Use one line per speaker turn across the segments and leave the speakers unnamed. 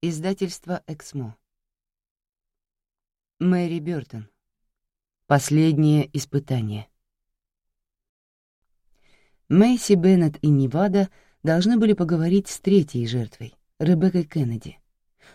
Издательство «Эксмо». Мэри Бёртон. Последнее испытание. Мэйси Беннет и Невада должны были поговорить с третьей жертвой, Ребеккой Кеннеди.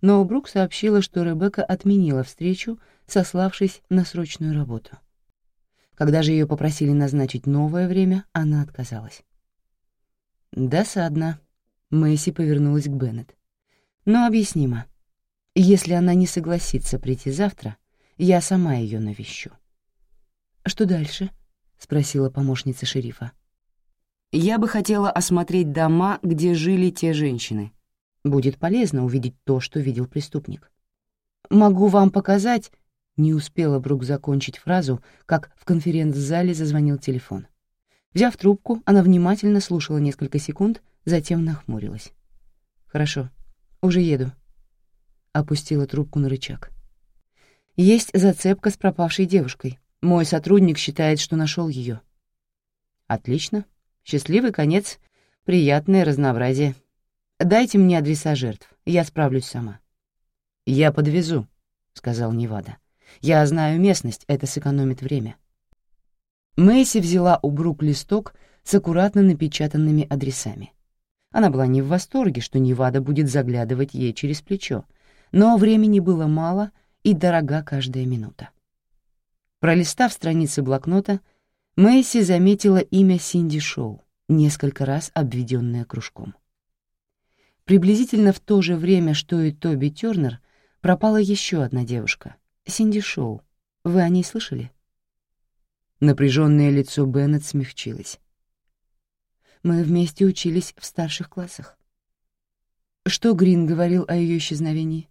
Но Брук сообщила, что Ребекка отменила встречу, сославшись на срочную работу. Когда же ее попросили назначить новое время, она отказалась. Досадно. Мэйси повернулась к Беннет но объяснимо. Если она не согласится прийти завтра, я сама ее навещу. «Что дальше?» — спросила помощница шерифа. «Я бы хотела осмотреть дома, где жили те женщины. Будет полезно увидеть то, что видел преступник. Могу вам показать...» Не успела Брук закончить фразу, как в конференц-зале зазвонил телефон. Взяв трубку, она внимательно слушала несколько секунд, затем нахмурилась. «Хорошо, уже еду. Опустила трубку на рычаг. Есть зацепка с пропавшей девушкой. Мой сотрудник считает, что нашел ее. Отлично. Счастливый конец. Приятное разнообразие. Дайте мне адреса жертв. Я справлюсь сама. Я подвезу, сказал Невада. Я знаю местность, это сэкономит время. Мэйси взяла у Брук листок с аккуратно напечатанными адресами. Она была не в восторге, что Невада будет заглядывать ей через плечо, но времени было мало и дорога каждая минута. Пролистав страницы блокнота, Мэйси заметила имя Синди Шоу, несколько раз обведенное кружком. Приблизительно в то же время, что и Тоби Тёрнер, пропала еще одна девушка — Синди Шоу. Вы о ней слышали? Напряженное лицо Беннет смягчилось. Мы вместе учились в старших классах. Что Грин говорил о ее исчезновении?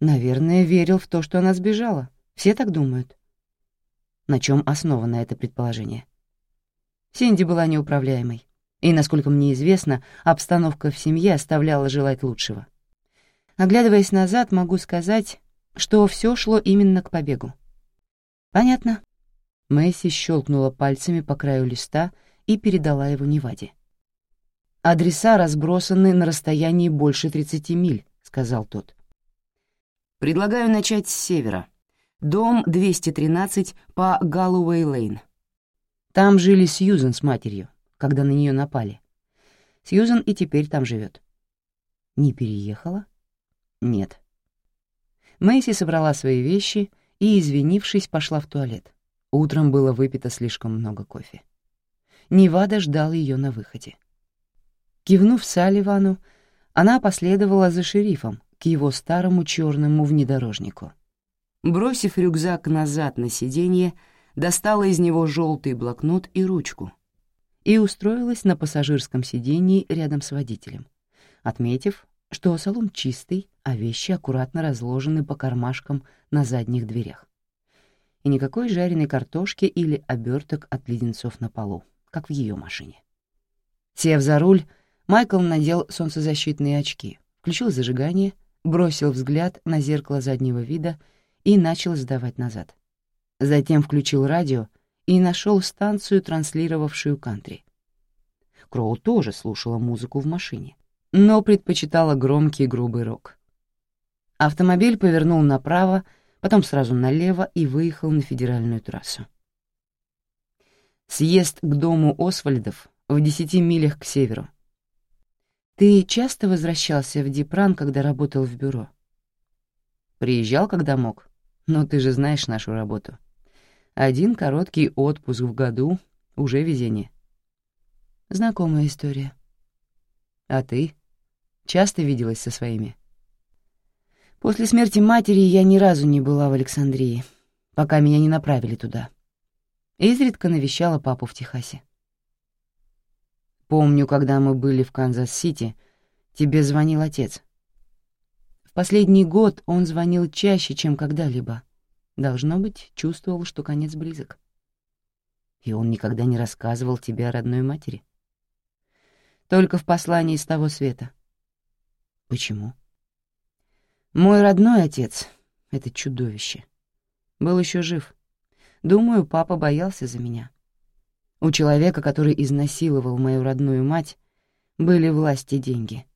Наверное, верил в то, что она сбежала. Все так думают. На чем основано это предположение? Синди была неуправляемой, и, насколько мне известно, обстановка в семье оставляла желать лучшего. Оглядываясь назад, могу сказать, что все шло именно к побегу. Понятно. Мэйси щелкнула пальцами по краю листа — и передала его Неваде. «Адреса разбросаны на расстоянии больше 30 миль», — сказал тот. «Предлагаю начать с севера. Дом 213 по Галлоуэй-Лейн. Там жили Сьюзен с матерью, когда на нее напали. Сьюзен и теперь там живет. Не переехала? Нет. Мэйси собрала свои вещи и, извинившись, пошла в туалет. Утром было выпито слишком много кофе. Невада ждал ее на выходе. Кивнув Салливану, она последовала за шерифом к его старому черному внедорожнику. Бросив рюкзак назад на сиденье, достала из него желтый блокнот и ручку и устроилась на пассажирском сиденье рядом с водителем, отметив, что салон чистый, а вещи аккуратно разложены по кармашкам на задних дверях. И никакой жареной картошки или оберток от леденцов на полу как в ее машине. Сев за руль, Майкл надел солнцезащитные очки, включил зажигание, бросил взгляд на зеркало заднего вида и начал сдавать назад. Затем включил радио и нашел станцию, транслировавшую кантри. Кроу тоже слушала музыку в машине, но предпочитала громкий грубый рок. Автомобиль повернул направо, потом сразу налево и выехал на федеральную трассу. Съезд к дому Освальдов в десяти милях к северу. Ты часто возвращался в Дипран, когда работал в бюро? Приезжал, когда мог, но ты же знаешь нашу работу. Один короткий отпуск в году — уже везение. Знакомая история. А ты? Часто виделась со своими? После смерти матери я ни разу не была в Александрии, пока меня не направили туда. Изредка навещала папу в Техасе. Помню, когда мы были в Канзас-Сити, тебе звонил отец. В последний год он звонил чаще, чем когда-либо. Должно быть, чувствовал, что конец близок. И он никогда не рассказывал тебе о родной матери? Только в послании из того света. Почему? Мой родной отец, это чудовище, был еще жив — Думаю, папа боялся за меня. У человека, который изнасиловал мою родную мать, были власти деньги.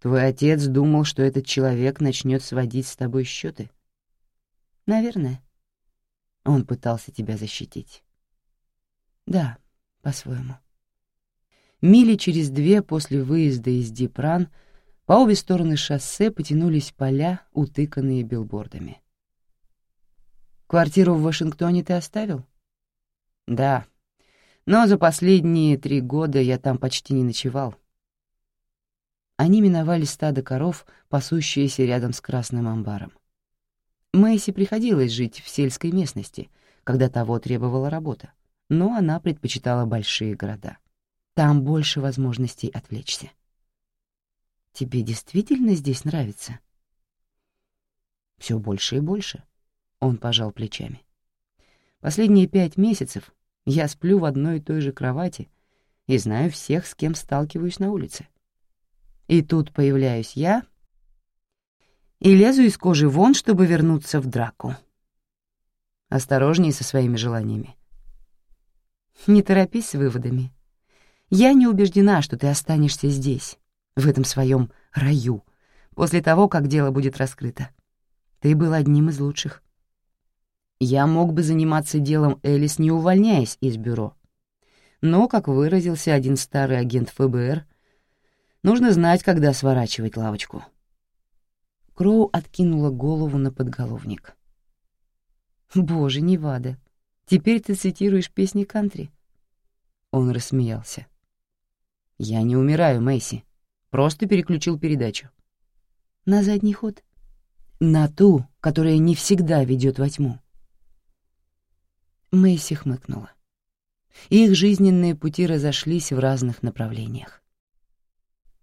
Твой отец думал, что этот человек начнет сводить с тобой счеты? Наверное. Он пытался тебя защитить. Да, по-своему. Мили через две после выезда из Дипран по обе стороны шоссе потянулись поля, утыканные билбордами. «Квартиру в Вашингтоне ты оставил?» «Да, но за последние три года я там почти не ночевал они миновали стадо коров, пасущиеся рядом с красным амбаром. Мэйси приходилось жить в сельской местности, когда того требовала работа, но она предпочитала большие города. Там больше возможностей отвлечься. «Тебе действительно здесь нравится?» «Все больше и больше», — он пожал плечами. «Последние пять месяцев я сплю в одной и той же кровати и знаю всех, с кем сталкиваюсь на улице. И тут появляюсь я и лезу из кожи вон, чтобы вернуться в драку. Осторожней со своими желаниями. Не торопись с выводами. Я не убеждена, что ты останешься здесь, в этом своем раю, после того, как дело будет раскрыто. Ты был одним из лучших. Я мог бы заниматься делом Элис, не увольняясь из бюро. Но, как выразился один старый агент ФБР, Нужно знать, когда сворачивать лавочку. Кроу откинула голову на подголовник. «Боже, Невада, теперь ты цитируешь песни кантри?» Он рассмеялся. «Я не умираю, Мэйси. Просто переключил передачу». «На задний ход?» «На ту, которая не всегда ведет во тьму». Мэйси хмыкнула. Их жизненные пути разошлись в разных направлениях.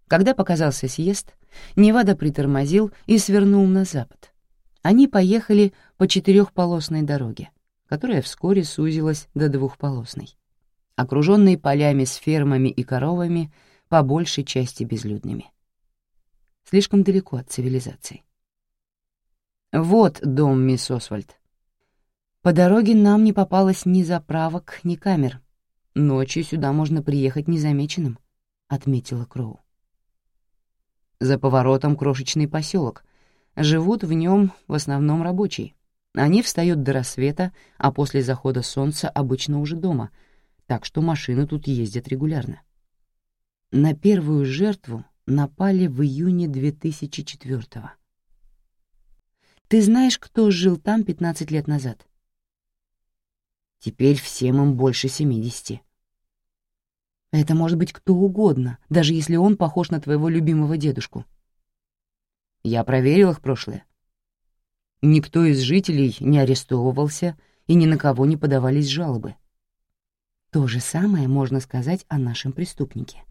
Когда показался съезд, Невада притормозил и свернул на запад. Они поехали по четырехполосной дороге, которая вскоре сузилась до двухполосной, окруженной полями с фермами и коровами, по большей части безлюдными. Слишком далеко от цивилизации. «Вот дом, мисс Освальд. По дороге нам не попалось ни заправок, ни камер. Ночью сюда можно приехать незамеченным», — отметила Кроу. За поворотом крошечный поселок. Живут в нем в основном рабочие. Они встают до рассвета, а после захода солнца обычно уже дома, так что машины тут ездят регулярно. На первую жертву напали в июне 2004-го. Ты знаешь, кто жил там 15 лет назад? Теперь всем им больше 70. Это может быть кто угодно, даже если он похож на твоего любимого дедушку. Я проверил их прошлое. Никто из жителей не арестовывался и ни на кого не подавались жалобы. То же самое можно сказать о нашем преступнике.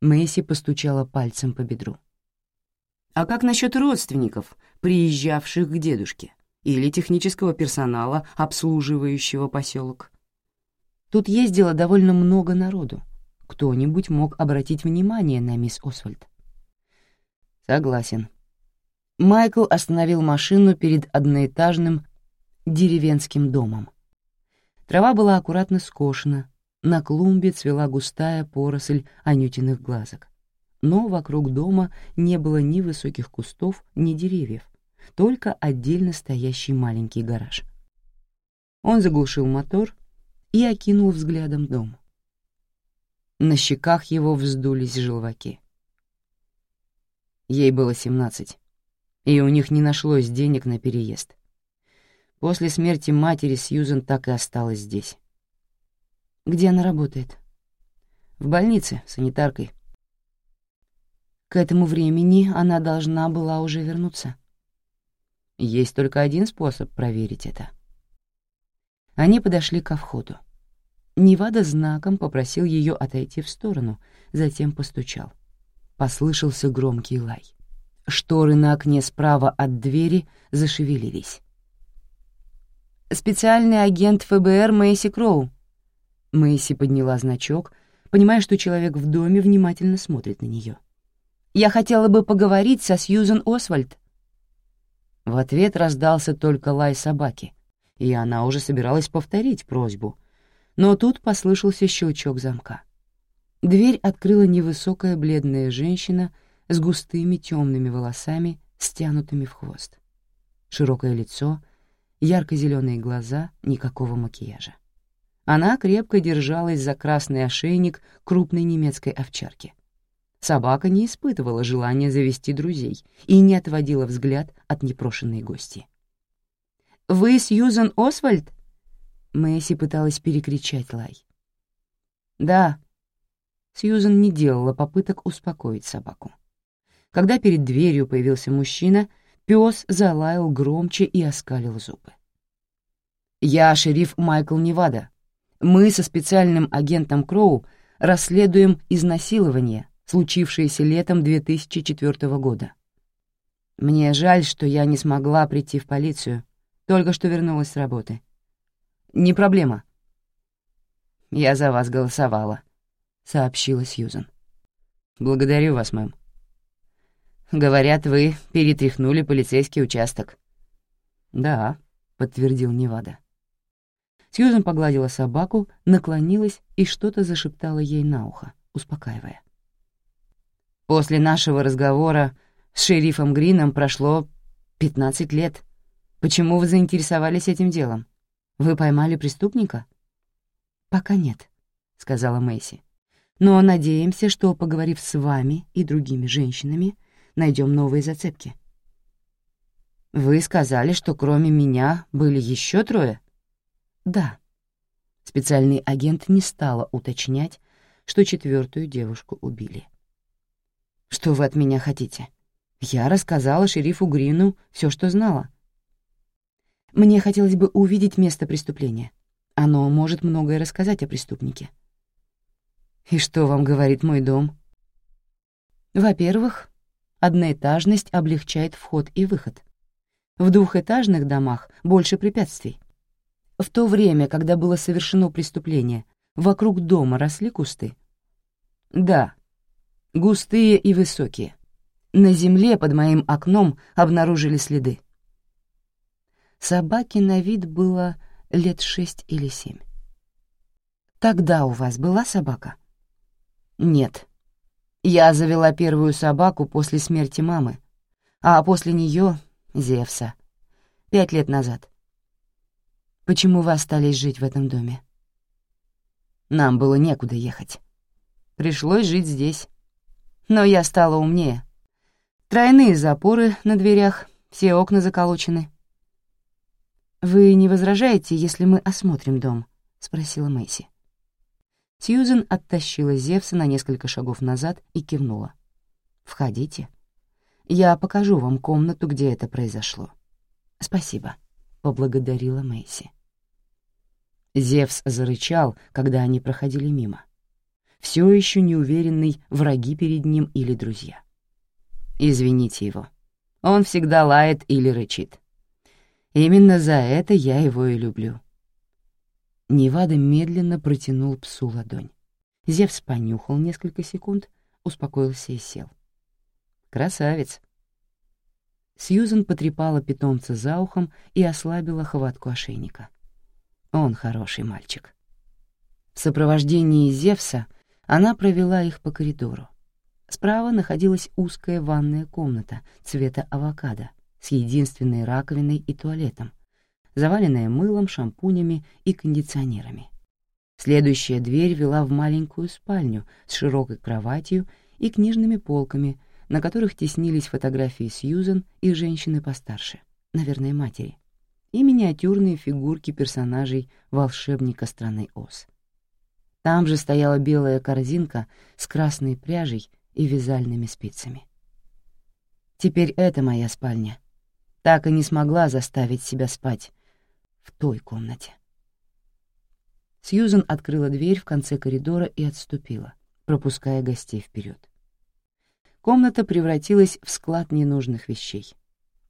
Мэйси постучала пальцем по бедру. А как насчет родственников, приезжавших к дедушке, или технического персонала, обслуживающего поселок? Тут ездило довольно много народу, кто-нибудь мог обратить внимание на мисс Освальд. Согласен. Майкл остановил машину перед одноэтажным деревенским домом. Трава была аккуратно скошена, на клумбе цвела густая поросль анютиных глазок. Но вокруг дома не было ни высоких кустов, ни деревьев, только отдельно стоящий маленький гараж. Он заглушил мотор и окинул взглядом дом. На щеках его вздулись желваки. Ей было семнадцать, и у них не нашлось денег на переезд. После смерти матери Сьюзен так и осталась здесь. Где она работает? В больнице, санитаркой. К этому времени она должна была уже вернуться. Есть только один способ проверить это. Они подошли ко входу. Невада знаком попросил ее отойти в сторону, затем постучал. Послышался громкий лай. Шторы на окне справа от двери зашевелились. «Специальный агент ФБР Мэйси Кроу». Мэйси подняла значок, понимая, что человек в доме внимательно смотрит на нее. «Я хотела бы поговорить со Сьюзен Освальд». В ответ раздался только лай собаки, и она уже собиралась повторить просьбу — но тут послышался щелчок замка. Дверь открыла невысокая бледная женщина с густыми темными волосами, стянутыми в хвост. Широкое лицо, ярко-зеленые глаза, никакого макияжа. Она крепко держалась за красный ошейник крупной немецкой овчарки. Собака не испытывала желания завести друзей и не отводила взгляд от непрошенной гости. «Вы Сьюзан Освальд?» Мэйси пыталась перекричать лай. «Да». Сьюзан не делала попыток успокоить собаку. Когда перед дверью появился мужчина, пес залаял громче и оскалил зубы. «Я шериф Майкл Невада. Мы со специальным агентом Кроу расследуем изнасилование, случившееся летом 2004 года. Мне жаль, что я не смогла прийти в полицию, только что вернулась с работы. Не проблема. Я за вас голосовала, сообщила Сьюзан. Благодарю вас, мэм. Говорят, вы перетряхнули полицейский участок. Да, подтвердил Невада. Сьюзан погладила собаку, наклонилась и что-то зашептала ей на ухо, успокаивая. После нашего разговора с шерифом Грином прошло 15 лет. Почему вы заинтересовались этим делом? Вы поймали преступника? Пока нет, сказала Мэйси. Но надеемся, что, поговорив с вами и другими женщинами, найдем новые зацепки. Вы сказали, что кроме меня были еще трое? Да. Специальный агент не стала уточнять, что четвертую девушку убили. Что вы от меня хотите? Я рассказала шерифу Грину все, что знала. Мне хотелось бы увидеть место преступления. Оно может многое рассказать о преступнике. И что вам говорит мой дом? Во-первых, одноэтажность облегчает вход и выход. В двухэтажных домах больше препятствий. В то время, когда было совершено преступление, вокруг дома росли кусты? Да, густые и высокие. На земле под моим окном обнаружили следы. Собаке на вид было лет шесть или семь. «Тогда у вас была собака?» «Нет. Я завела первую собаку после смерти мамы, а после нее — Зевса, пять лет назад. Почему вы остались жить в этом доме?» «Нам было некуда ехать. Пришлось жить здесь. Но я стала умнее. Тройные запоры на дверях, все окна заколочены. «Вы не возражаете, если мы осмотрим дом?» — спросила Мэйси. Сьюзен оттащила Зевса на несколько шагов назад и кивнула. «Входите. Я покажу вам комнату, где это произошло». «Спасибо», — поблагодарила Мэйси. Зевс зарычал, когда они проходили мимо. Все еще неуверенный, враги перед ним или друзья. «Извините его. Он всегда лает или рычит. Именно за это я его и люблю. Невада медленно протянул псу ладонь. Зевс понюхал несколько секунд, успокоился и сел. «Красавец!» Сьюзен потрепала питомца за ухом и ослабила хватку ошейника. Он хороший мальчик. В сопровождении Зевса она провела их по коридору. Справа находилась узкая ванная комната цвета авокадо, с единственной раковиной и туалетом, заваленная мылом, шампунями и кондиционерами. Следующая дверь вела в маленькую спальню с широкой кроватью и книжными полками, на которых теснились фотографии Сьюзен и женщины постарше, наверное, матери, и миниатюрные фигурки персонажей волшебника страны Оз. Там же стояла белая корзинка с красной пряжей и вязальными спицами. Теперь это моя спальня, так и не смогла заставить себя спать в той комнате. Сьюзен открыла дверь в конце коридора и отступила, пропуская гостей вперед. Комната превратилась в склад ненужных вещей.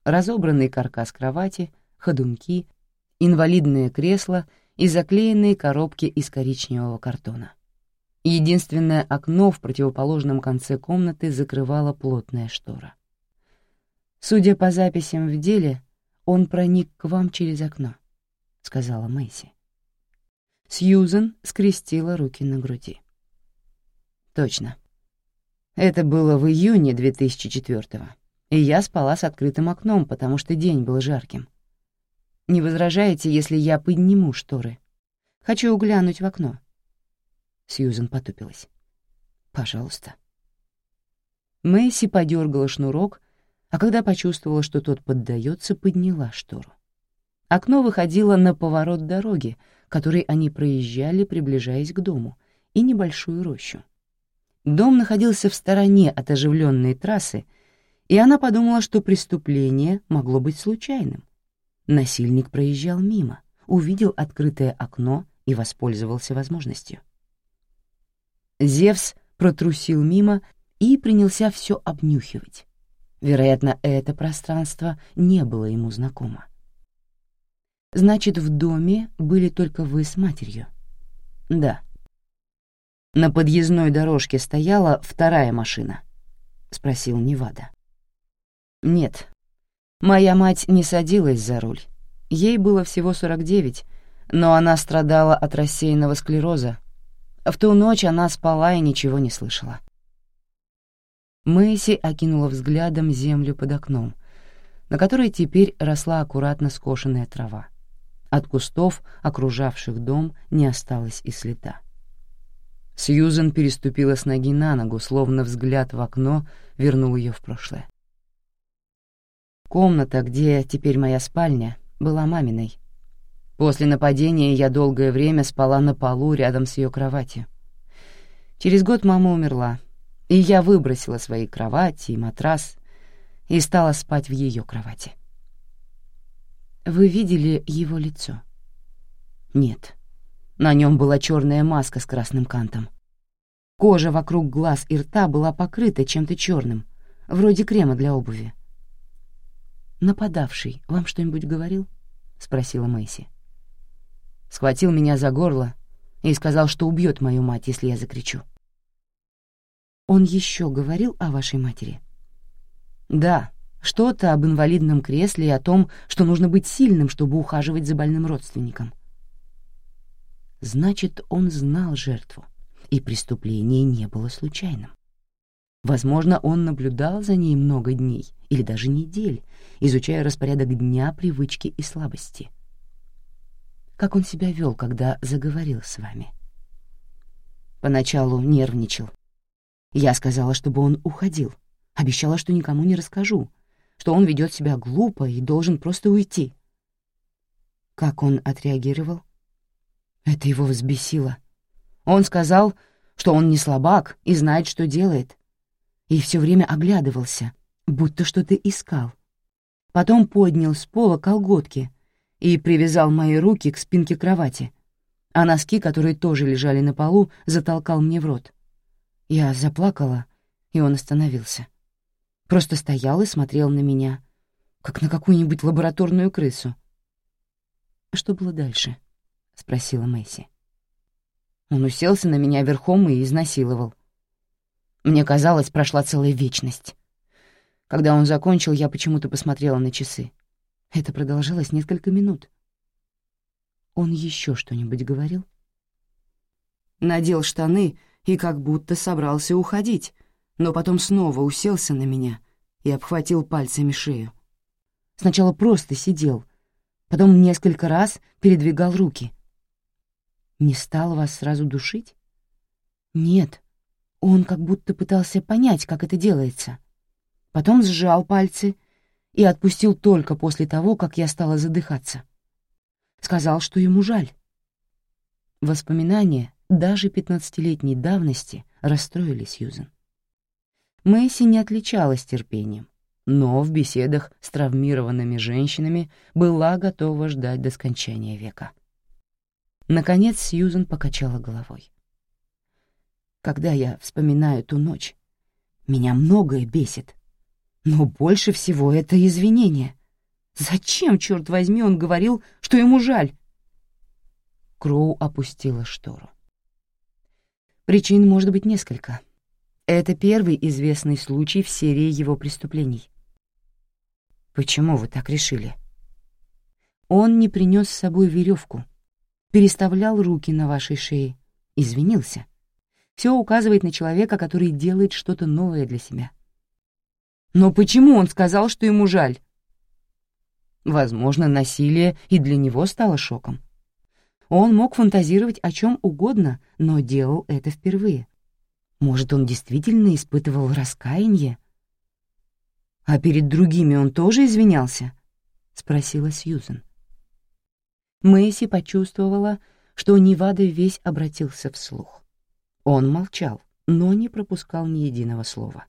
Разобранный каркас кровати, ходунки, инвалидное кресло и заклеенные коробки из коричневого картона. Единственное окно в противоположном конце комнаты закрывала плотная штора. Судя по записям в деле, он проник к вам через окно, сказала Мэйси. Сьюзен скрестила руки на груди. Точно. Это было в июне 2004-го, и я спала с открытым окном, потому что день был жарким. Не возражаете, если я подниму шторы? Хочу углянуть в окно. Сьюзен потупилась. «Пожалуйста». Мэйси подергала шнурок, а когда почувствовала, что тот поддается, подняла штору. Окно выходило на поворот дороги, который они проезжали, приближаясь к дому, и небольшую рощу. Дом находился в стороне от оживленной трассы, и она подумала, что преступление могло быть случайным. Насильник проезжал мимо, увидел открытое окно и воспользовался возможностью. Зевс протрусил мимо и принялся все обнюхивать. Вероятно, это пространство не было ему знакомо. «Значит, в доме были только вы с матерью?» «Да». «На подъездной дорожке стояла вторая машина?» — спросил Невада. «Нет. Моя мать не садилась за руль. Ей было всего 49, но она страдала от рассеянного склероза. В ту ночь она спала и ничего не слышала. Мэйси окинула взглядом землю под окном, на которой теперь росла аккуратно скошенная трава. От кустов, окружавших дом, не осталось и следа. Сьюзен переступила с ноги на ногу, словно взгляд в окно вернул ее в прошлое. Комната, где теперь моя спальня, была маминой. После нападения я долгое время спала на полу рядом с ее кроватью. Через год мама умерла, и я выбросила свои кровати и матрас и стала спать в ее кровати. Вы видели его лицо? Нет. На нем была черная маска с красным кантом. Кожа вокруг глаз и рта была покрыта чем-то черным, вроде крема для обуви. «Нападавший вам что-нибудь говорил?» — спросила Мэйси. Схватил меня за горло и сказал, что убьет мою мать, если я закричу. Он еще говорил о вашей матери? Да, что-то об инвалидном кресле и о том, что нужно быть сильным, чтобы ухаживать за больным родственником. Значит, он знал жертву, и преступление не было случайным. Возможно, он наблюдал за ней много дней или даже недель, изучая распорядок дня, привычки и слабости. Как он себя вел, когда заговорил с вами? Поначалу нервничал, я сказала, чтобы он уходил. Обещала, что никому не расскажу, что он ведет себя глупо и должен просто уйти. Как он отреагировал? Это его взбесило. Он сказал, что он не слабак и знает, что делает, и все время оглядывался, будто что-то искал. Потом поднял с пола колготки и привязал мои руки к спинке кровати, а носки, которые тоже лежали на полу, затолкал мне в рот. Я заплакала, и он остановился. Просто стоял и смотрел на меня, как на какую-нибудь лабораторную крысу. «Что было дальше?» — спросила Мэйси. Он уселся на меня верхом и изнасиловал. Мне казалось, прошла целая вечность. Когда он закончил, я почему-то посмотрела на часы. Это продолжалось несколько минут. Он еще что-нибудь говорил? Надел штаны и как будто собрался уходить, но потом снова уселся на меня и обхватил пальцами шею. Сначала просто сидел, потом несколько раз передвигал руки. Не стал вас сразу душить? Нет, он как будто пытался понять, как это делается. Потом сжал пальцы и отпустил только после того, как я стала задыхаться. Сказал, что ему жаль. Воспоминания даже пятнадцатилетней давности расстроили Сьюзен. Мэйси не отличалась терпением, но в беседах с травмированными женщинами была готова ждать до скончания века. Наконец Сьюзен покачала головой. Когда я вспоминаю ту ночь, меня многое бесит, но больше всего это извинение. Зачем, черт возьми, он говорил, что ему жаль? Кроу опустила штору. Причин может быть несколько. Это первый известный случай в серии его преступлений. Почему вы так решили? Он не принес с собой веревку, переставлял руки на вашей шее, извинился. Все указывает на человека, который делает что-то новое для себя. Но почему он сказал, что ему жаль? Возможно, насилие и для него стало шоком. Он мог фантазировать о чем угодно, но делал это впервые. Может, он действительно испытывал раскаяние? «А перед другими он тоже извинялся?» — спросила Сьюзен. Мэйси почувствовала, что Невада весь обратился вслух. Он молчал, но не пропускал ни единого слова.